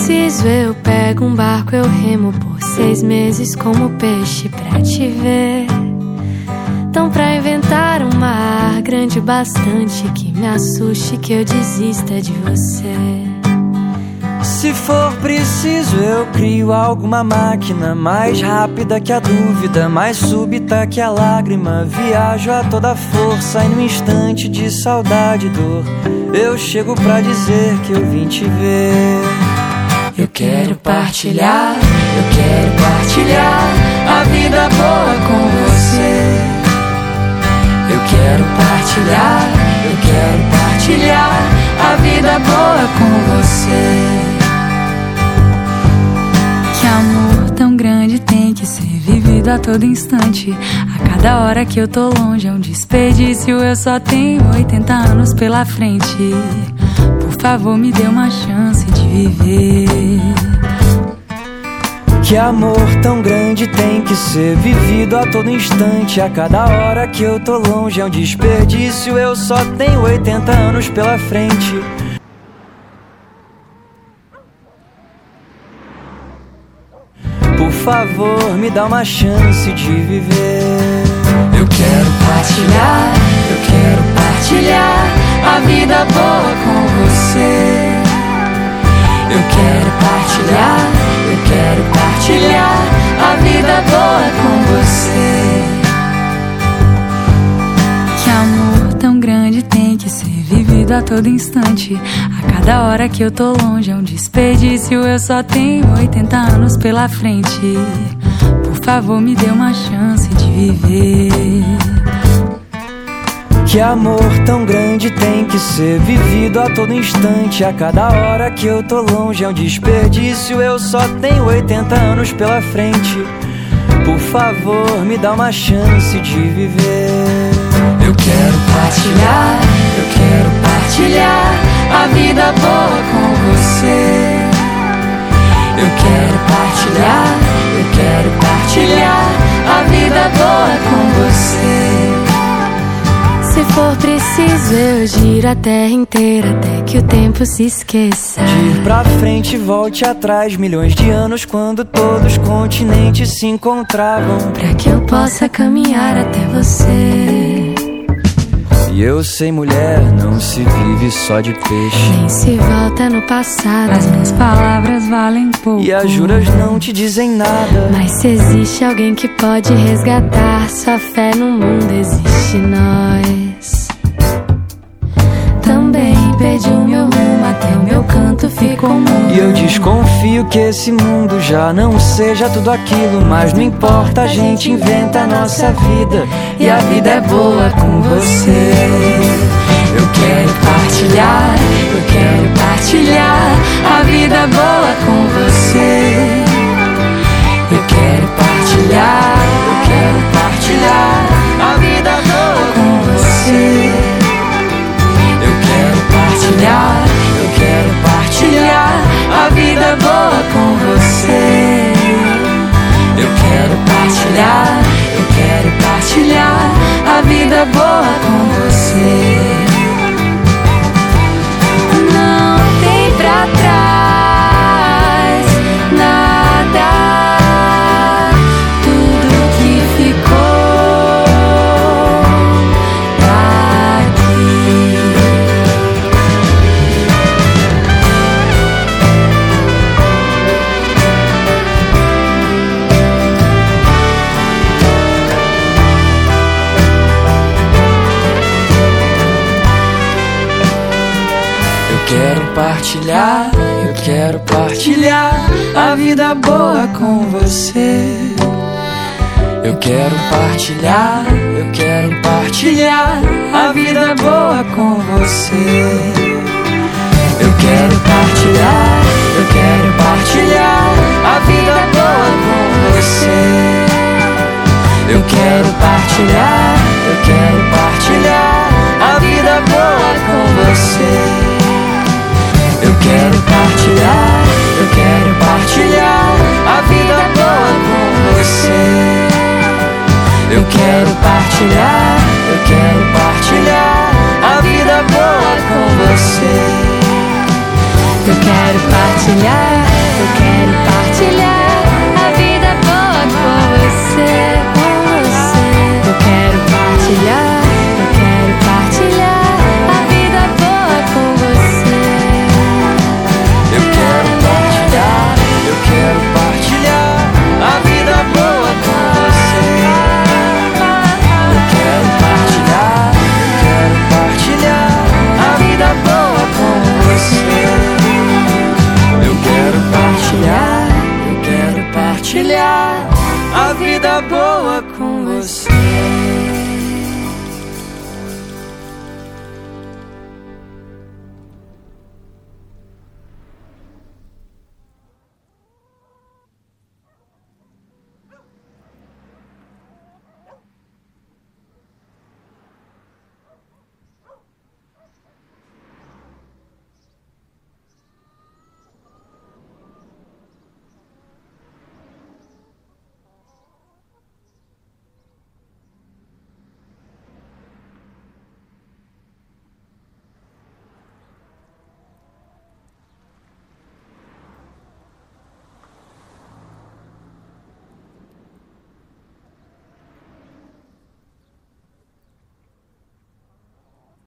preciso, eu pego um barco, eu remo por seis meses como peixe pra te ver. Então, pra inventar um mar grande bastante que me assuste, que eu desista de você. Se for preciso, eu crio alguma máquina mais rápida que a dúvida, mais súbita que a lágrima. Viajo a toda força e no instante de saudade e dor, eu chego pra dizer que eu vim te ver. Quero partilhar, eu quero partilhar a vida boa com você. Eu quero partilhar, eu quero partilhar a vida boa com você. Que amor tão grande tem que ser vivido a todo instante. A cada hora que eu tô longe é um desperdício. Eu só tenho 80 anos pela frente. Favor, me dê uma chance de viver. Que amor tão grande tem que ser vivido a todo instante. A cada hora que eu tô longe é um desperdício. Eu só tenho 80 anos pela frente. Por favor, me dá uma chance de viver. A todo instante. A cada hora que eu tô longe é um desperdício. Eu só tenho 80 anos pela frente. Por favor, me dê uma chance de viver. Que amor tão grande tem que ser vivido a todo instante. A cada hora que eu tô longe é um desperdício. Eu só tenho 80 anos pela frente. Por favor, me dá uma chance de viver. Eu quero partilhar, eu quero partilhar a vida boa com você. Eu quero partilhar, eu quero partilhar a vida boa com você. Se for preciso, eu giro a terra inteira até que o tempo se esqueça. De ir pra frente, volte atrás. Milhões de anos quando todos os continentes se encontravam. Pra que eu possa caminhar até você. E eu sei, mulher, não se vive só de peixe. Nem se volta no passado. As minhas palavras valem pouco. E as juras não te dizem nada. Mas se existe alguém que pode resgatar sua fé no mundo, existe nós. Que esse mundo já não seja tudo aquilo. Mas não importa, a gente inventa a nossa vida. E a vida é boa com você. Eu quero partilhar, eu quero partilhar a vida boa com você. Eu quero partilhar, partilhar, eu quero partilhar a vida boa com você. Eu quero partilhar, eu quero partilhar a vida boa com você. Eu quero partilhar, eu quero partilhar a vida boa com você. Eu quero partilhar, eu quero partilhar compartilhar a vida boa com você.